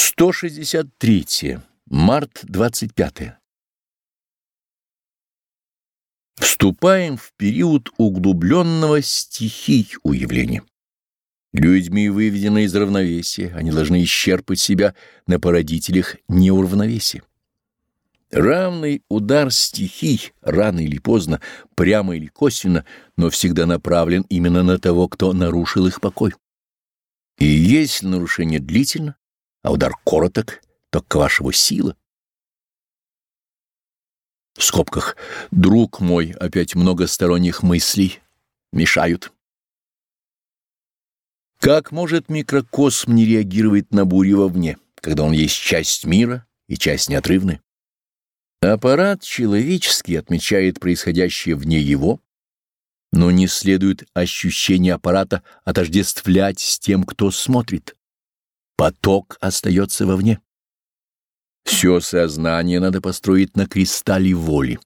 163. Март 25. Вступаем в период углубленного стихий уявления. Людьми выведены из равновесия, они должны исчерпать себя на породителях неуравновесия. Равный удар стихий, рано или поздно, прямо или косвенно, но всегда направлен именно на того, кто нарушил их покой. И если нарушение длительно, а удар короток, то к вашего сила. В скобках «Друг мой, опять много сторонних мыслей мешают». Как может микрокосм не реагировать на бурю вовне, когда он есть часть мира и часть неотрывная? Аппарат человеческий отмечает происходящее вне его, но не следует ощущение аппарата отождествлять с тем, кто смотрит. Поток остается вовне. Все сознание надо построить на кристалле воли.